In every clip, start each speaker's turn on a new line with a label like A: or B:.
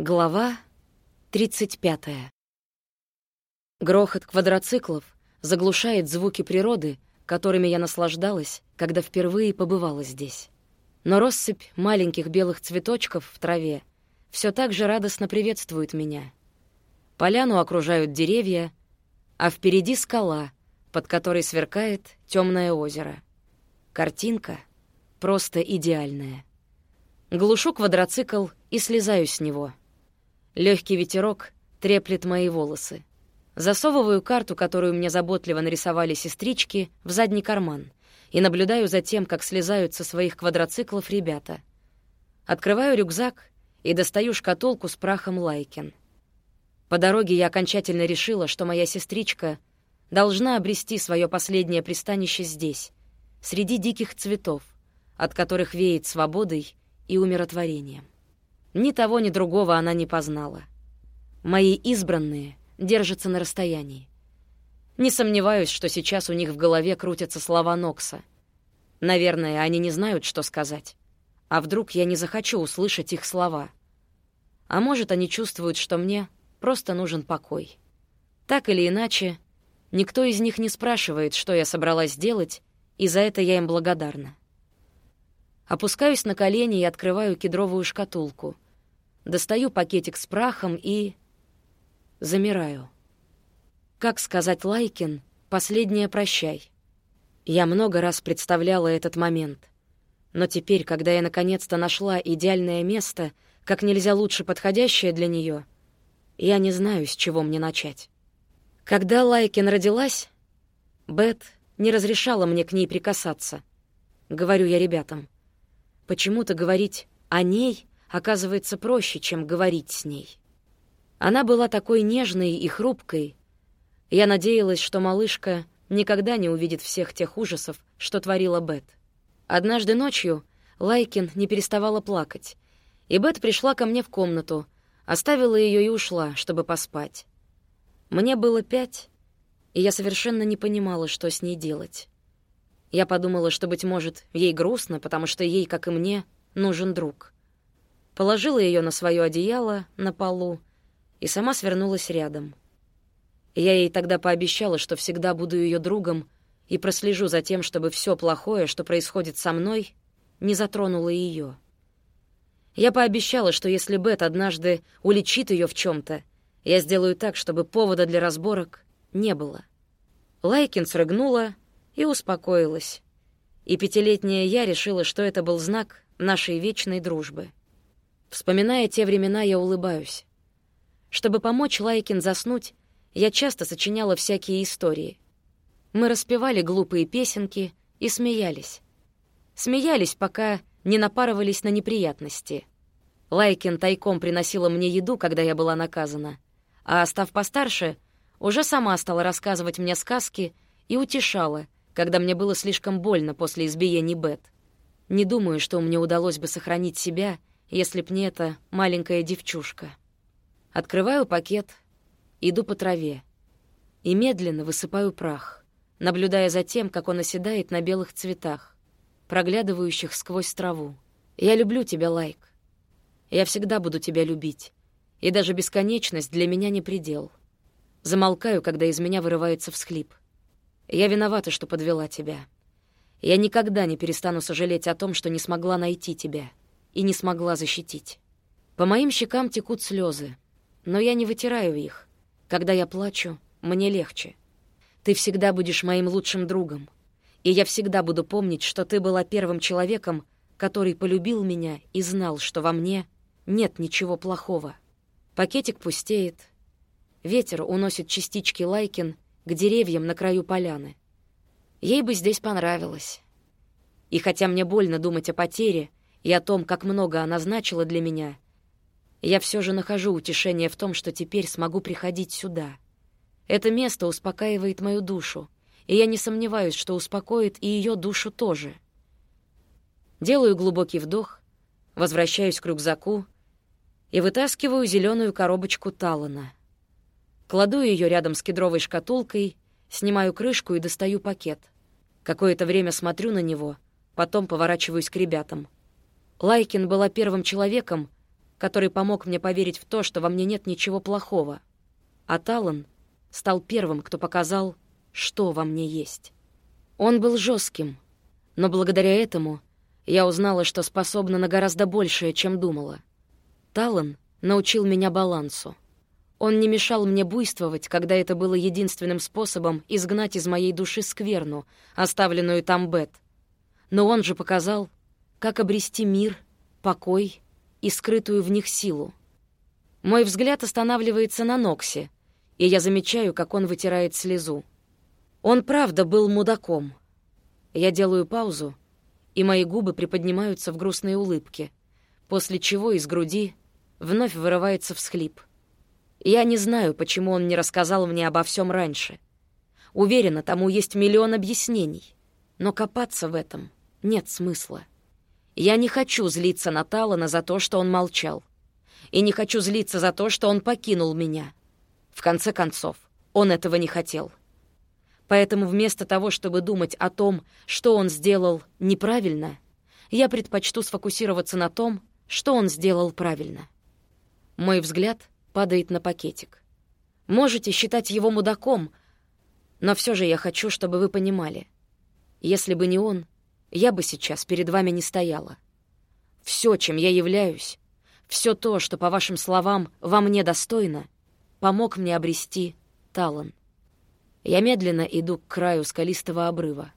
A: Глава 35. Грохот квадроциклов заглушает звуки природы, которыми я наслаждалась, когда впервые побывала здесь. Но россыпь маленьких белых цветочков в траве все так же радостно приветствует меня. Поляну окружают деревья, а впереди скала, под которой сверкает темное озеро. Картинка просто идеальная. Глушу квадроцикл и слезаю с него — Легкий ветерок треплет мои волосы. Засовываю карту, которую мне заботливо нарисовали сестрички, в задний карман и наблюдаю за тем, как слезают со своих квадроциклов ребята. Открываю рюкзак и достаю шкатулку с прахом Лайкин. По дороге я окончательно решила, что моя сестричка должна обрести свое последнее пристанище здесь, среди диких цветов, от которых веет свободой и умиротворением. Ни того, ни другого она не познала. Мои избранные держатся на расстоянии. Не сомневаюсь, что сейчас у них в голове крутятся слова Нокса. Наверное, они не знают, что сказать. А вдруг я не захочу услышать их слова? А может, они чувствуют, что мне просто нужен покой. Так или иначе, никто из них не спрашивает, что я собралась делать, и за это я им благодарна. Опускаюсь на колени и открываю кедровую шкатулку — Достаю пакетик с прахом и... Замираю. Как сказать Лайкин «последнее прощай»? Я много раз представляла этот момент. Но теперь, когда я наконец-то нашла идеальное место, как нельзя лучше подходящее для нее, я не знаю, с чего мне начать. Когда Лайкин родилась, Бет не разрешала мне к ней прикасаться. Говорю я ребятам. Почему-то говорить о ней оказывается проще, чем говорить с ней. Она была такой нежной и хрупкой. Я надеялась, что малышка никогда не увидит всех тех ужасов, что творила Бет. Однажды ночью Лайкин не переставала плакать, и Бет пришла ко мне в комнату, оставила ее и ушла, чтобы поспать. Мне было пять, и я совершенно не понимала, что с ней делать. Я подумала, что, быть может, ей грустно, потому что ей, как и мне, нужен друг — положила ее на свое одеяло на полу и сама свернулась рядом. Я ей тогда пообещала, что всегда буду ее другом и прослежу за тем, чтобы все плохое, что происходит со мной, не затронуло ее. Я пообещала, что если Бет однажды уличит ее в чем то я сделаю так, чтобы повода для разборок не было. Лайкин срыгнула и успокоилась. И пятилетняя я решила, что это был знак нашей вечной дружбы. Вспоминая те времена, я улыбаюсь. Чтобы помочь Лайкин заснуть, я часто сочиняла всякие истории. Мы распевали глупые песенки и смеялись. Смеялись, пока не напарывались на неприятности. Лайкин тайком приносила мне еду, когда я была наказана, а, став постарше, уже сама стала рассказывать мне сказки и утешала, когда мне было слишком больно после избиений Бет. Не думаю, что мне удалось бы сохранить себя если б не эта маленькая девчушка. Открываю пакет, иду по траве и медленно высыпаю прах, наблюдая за тем, как он оседает на белых цветах, проглядывающих сквозь траву. Я люблю тебя, Лайк. Я всегда буду тебя любить, и даже бесконечность для меня не предел. Замолкаю, когда из меня вырывается всхлип. Я виновата, что подвела тебя. Я никогда не перестану сожалеть о том, что не смогла найти тебя и не смогла защитить. По моим щекам текут слезы, но я не вытираю их. Когда я плачу, мне легче. Ты всегда будешь моим лучшим другом, и я всегда буду помнить, что ты была первым человеком, который полюбил меня и знал, что во мне нет ничего плохого. Пакетик пустеет. Ветер уносит частички лайкин к деревьям на краю поляны. Ей бы здесь понравилось. И хотя мне больно думать о потере, и о том, как много она значила для меня, я все же нахожу утешение в том, что теперь смогу приходить сюда. Это место успокаивает мою душу, и я не сомневаюсь, что успокоит и ее душу тоже. Делаю глубокий вдох, возвращаюсь к рюкзаку и вытаскиваю зеленую коробочку Талана. Кладу ее рядом с кедровой шкатулкой, снимаю крышку и достаю пакет. Какое-то время смотрю на него, потом поворачиваюсь к ребятам — Лайкин была первым человеком, который помог мне поверить в то, что во мне нет ничего плохого. А Талан стал первым, кто показал, что во мне есть. Он был жестким, но благодаря этому я узнала, что способна на гораздо большее, чем думала. Талан научил меня балансу. Он не мешал мне буйствовать, когда это было единственным способом изгнать из моей души скверну, оставленную там Бет. Но он же показал, как обрести мир, покой и скрытую в них силу. Мой взгляд останавливается на Ноксе, и я замечаю, как он вытирает слезу. Он правда был мудаком. Я делаю паузу, и мои губы приподнимаются в грустной улыбке, после чего из груди вновь вырывается всхлип. Я не знаю, почему он не рассказал мне обо всем раньше. Уверена, тому есть миллион объяснений, но копаться в этом нет смысла. Я не хочу злиться на Талана за то, что он молчал. И не хочу злиться за то, что он покинул меня. В конце концов, он этого не хотел. Поэтому вместо того, чтобы думать о том, что он сделал неправильно, я предпочту сфокусироваться на том, что он сделал правильно. Мой взгляд падает на пакетик. Можете считать его мудаком, но все же я хочу, чтобы вы понимали. Если бы не он, я бы сейчас перед вами не стояла. Все, чем я являюсь, все то, что, по вашим словам, во мне достойно, помог мне обрести талант. Я медленно иду к краю скалистого обрыва.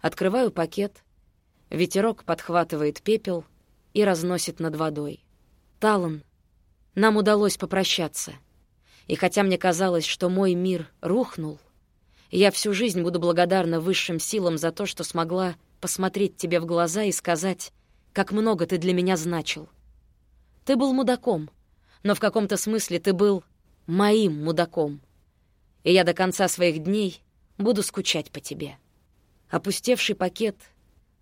A: Открываю пакет. Ветерок подхватывает пепел и разносит над водой. Талан, нам удалось попрощаться. И хотя мне казалось, что мой мир рухнул, я всю жизнь буду благодарна высшим силам за то, что смогла посмотреть тебе в глаза и сказать, как много ты для меня значил. Ты был мудаком, но в каком-то смысле ты был моим мудаком. И я до конца своих дней буду скучать по тебе. Опустевший пакет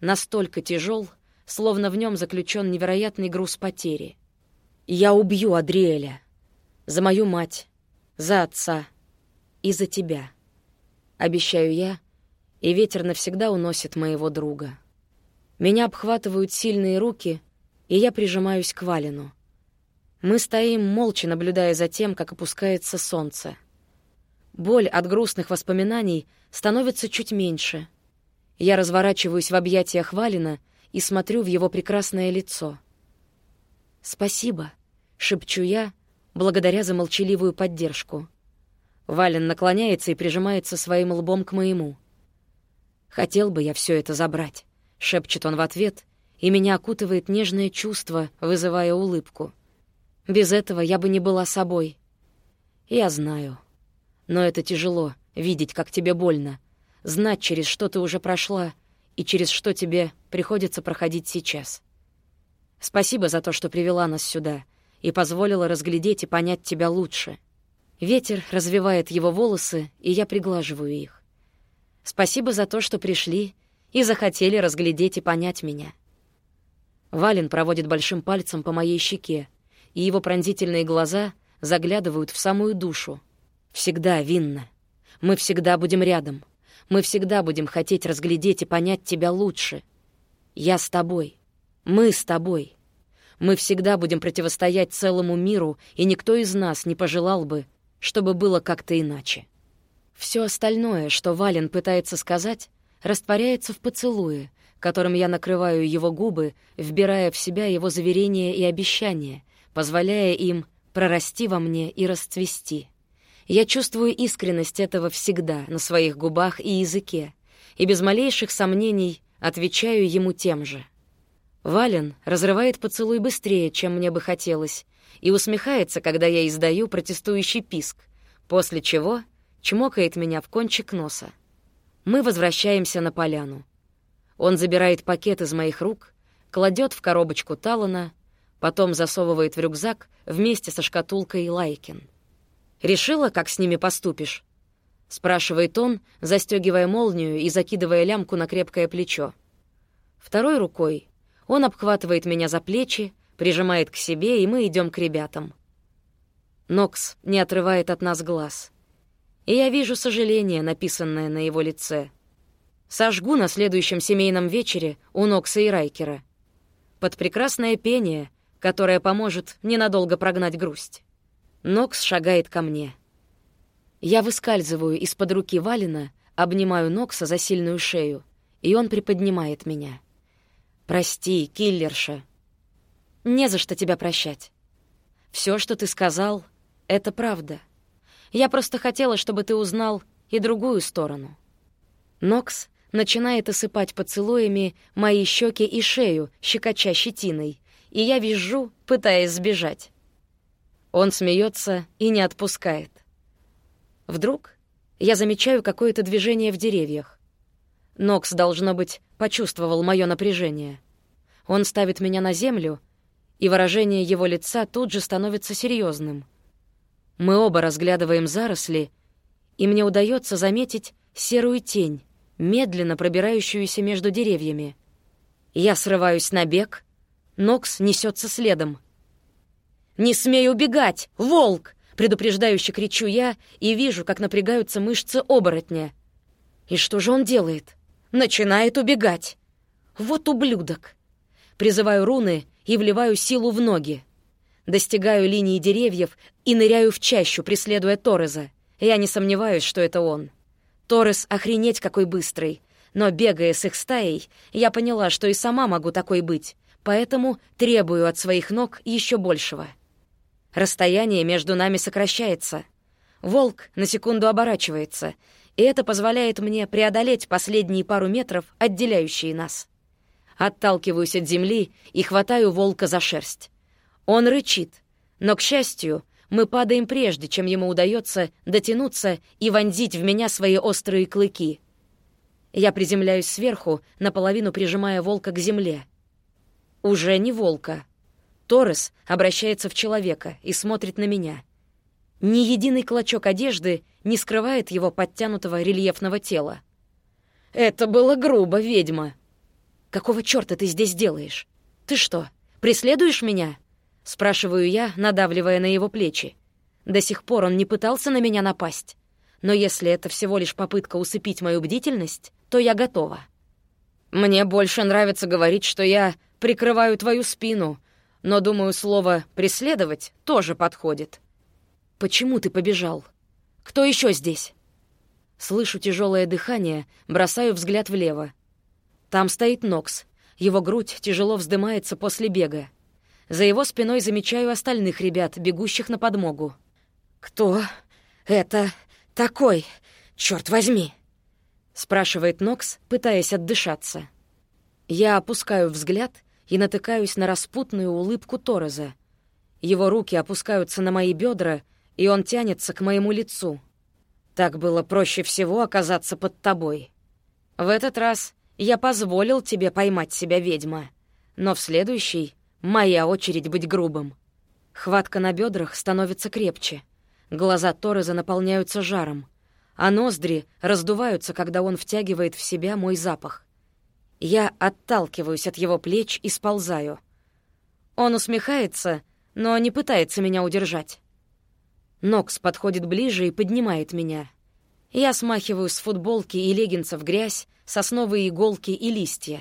A: настолько тяжел, словно в нем заключен невероятный груз потери. Я убью Адриэля. За мою мать, за отца и за тебя. Обещаю я, и ветер навсегда уносит моего друга. Меня обхватывают сильные руки, и я прижимаюсь к Валину. Мы стоим, молча наблюдая за тем, как опускается солнце. Боль от грустных воспоминаний становится чуть меньше. Я разворачиваюсь в объятиях Валина и смотрю в его прекрасное лицо. «Спасибо», шепчу я, благодаря за молчаливую поддержку. Вален наклоняется и прижимается своим лбом к моему. «Хотел бы я все это забрать», — шепчет он в ответ, и меня окутывает нежное чувство, вызывая улыбку. «Без этого я бы не была собой». «Я знаю. Но это тяжело, видеть, как тебе больно, знать, через что ты уже прошла и через что тебе приходится проходить сейчас. Спасибо за то, что привела нас сюда — и позволила разглядеть и понять тебя лучше. Ветер развивает его волосы, и я приглаживаю их. Спасибо за то, что пришли и захотели разглядеть и понять меня. Вален проводит большим пальцем по моей щеке, и его пронзительные глаза заглядывают в самую душу. Всегда винно. Мы всегда будем рядом. Мы всегда будем хотеть разглядеть и понять тебя лучше. Я с тобой. Мы с тобой. Мы всегда будем противостоять целому миру, и никто из нас не пожелал бы, чтобы было как-то иначе. Все остальное, что Вален пытается сказать, растворяется в поцелуе, которым я накрываю его губы, вбирая в себя его заверения и обещания, позволяя им прорасти во мне и расцвести. Я чувствую искренность этого всегда на своих губах и языке, и без малейших сомнений отвечаю ему тем же. Вален разрывает поцелуй быстрее, чем мне бы хотелось, и усмехается, когда я издаю протестующий писк, после чего чмокает меня в кончик носа. Мы возвращаемся на поляну. Он забирает пакет из моих рук, кладет в коробочку Талана, потом засовывает в рюкзак вместе со шкатулкой Лайкин. «Решила, как с ними поступишь?» — спрашивает он, застегивая молнию и закидывая лямку на крепкое плечо. Второй рукой он обхватывает меня за плечи, прижимает к себе, и мы идем к ребятам. Нокс не отрывает от нас глаз. И я вижу сожаление, написанное на его лице. Сожгу на следующем семейном вечере у Нокса и Райкера. Под прекрасное пение, которая поможет ненадолго прогнать грусть. Нокс шагает ко мне. Я выскальзываю из-под руки Валина, обнимаю Нокса за сильную шею, и он приподнимает меня. «Прости, киллерша. Не за что тебя прощать. Все, что ты сказал, — это правда. Я просто хотела, чтобы ты узнал и другую сторону». Нокс начинает осыпать поцелуями мои щеки и шею, щекоча щетиной, и я визжу, пытаясь сбежать. Он смеется и не отпускает. Вдруг я замечаю какое-то движение в деревьях. Нокс, должно быть, почувствовал мое напряжение. Он ставит меня на землю, и выражение его лица тут же становится серьезным. Мы оба разглядываем заросли, и мне удается заметить серую тень, медленно пробирающуюся между деревьями. Я срываюсь на бег, Нокс несется следом. «Не смей убегать! Волк!» Предупреждающе кричу я и вижу, как напрягаются мышцы оборотня. И что же он делает? Начинает убегать. Вот ублюдок. Призываю руны и вливаю силу в ноги. Достигаю линии деревьев и ныряю в чащу, преследуя Торреза. Я не сомневаюсь, что это он. Торрес охренеть какой быстрый. Но, бегая с их стаей, я поняла, что и сама могу такой быть, поэтому требую от своих ног еще большего. Расстояние между нами сокращается. Волк на секунду оборачивается, и это позволяет мне преодолеть последние пару метров, отделяющие нас. Отталкиваюсь от земли и хватаю волка за шерсть. Он рычит, но, к счастью, мы падаем прежде, чем ему удается дотянуться и вонзить в меня свои острые клыки. Я приземляюсь сверху, наполовину прижимая волка к земле. Уже не волка. Торрес обращается в человека и смотрит на меня. Ни единый клочок одежды не скрывает его подтянутого рельефного тела. «Это было грубо, ведьма!» «Какого чёрта ты здесь делаешь? Ты что, преследуешь меня?» — спрашиваю я, надавливая на его плечи. До сих пор он не пытался на меня напасть. Но если это всего лишь попытка усыпить мою бдительность, то я готова. Мне больше нравится говорить, что я прикрываю твою спину, но, думаю, слово «преследовать» тоже подходит. Почему ты побежал? Кто еще здесь? Слышу тяжелое дыхание, бросаю взгляд влево. Там стоит Нокс. Его грудь тяжело вздымается после бега. За его спиной замечаю остальных ребят, бегущих на подмогу. «Кто это такой, черт возьми?» — спрашивает Нокс, пытаясь отдышаться. Я опускаю взгляд и натыкаюсь на распутную улыбку Торреза. Его руки опускаются на мои бедра, и он тянется к моему лицу. Так было проще всего оказаться под тобой. В этот раз я позволил тебе поймать себя, ведьма, но в следующий Моя очередь быть грубым. Хватка на бедрах становится крепче. Глаза Торреза наполняются жаром, а ноздри раздуваются, когда он втягивает в себя мой запах. Я отталкиваюсь от его плеч и сползаю. Он усмехается, но не пытается меня удержать. Нокс подходит ближе и поднимает меня. Я смахиваю с футболки и леггинсов грязь, сосновые иголки и листья.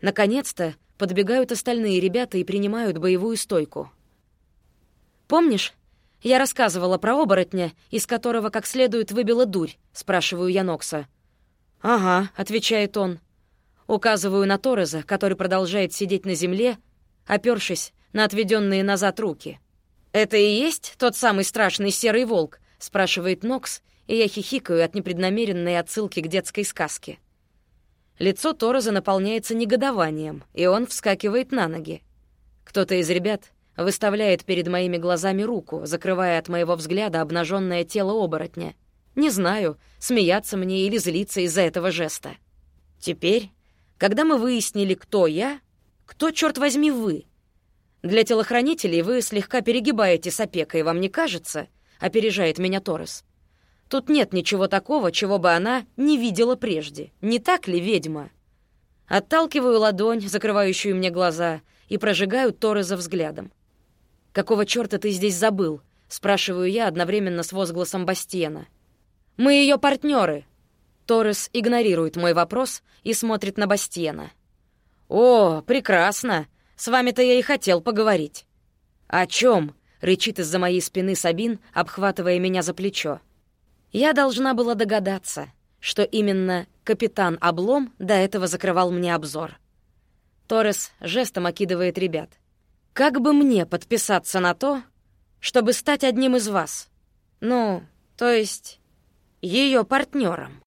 A: Наконец-то подбегают остальные ребята и принимают боевую стойку. «Помнишь, я рассказывала про оборотня, из которого как следует выбила дурь?» — спрашиваю я Нокса. «Ага», — отвечает он. Указываю на Торреза, который продолжает сидеть на земле, опёршись на отведенные назад руки. «Это и есть тот самый страшный серый волк?» — спрашивает Нокс, и я хихикаю от непреднамеренной отсылки к детской сказке. Лицо Тороза наполняется негодованием, и он вскакивает на ноги. Кто-то из ребят выставляет перед моими глазами руку, закрывая от моего взгляда обнаженное тело оборотня. Не знаю, смеяться мне или злиться из-за этого жеста. Теперь, когда мы выяснили, кто я, кто, черт возьми, вы? Для телохранителей вы слегка перегибаете с опекой, вам не кажется? Опережает меня Торрес. Тут нет ничего такого, чего бы она не видела прежде. Не так ли, ведьма? Отталкиваю ладонь, закрывающую мне глаза, и прожигаю Торреза взглядом. «Какого чёрта ты здесь забыл?» — спрашиваю я одновременно с возгласом Бастиена. «Мы ее партнеры. Торрес игнорирует мой вопрос и смотрит на Бастиена. «О, прекрасно!» — С вами-то я и хотел поговорить». «О чем? рычит из-за моей спины Сабин, обхватывая меня за плечо. Я должна была догадаться, что именно капитан Облом до этого закрывал мне обзор. Торрес жестом окидывает ребят. «Как бы мне подписаться на то, чтобы стать одним из вас? Ну, то есть ее партнером?»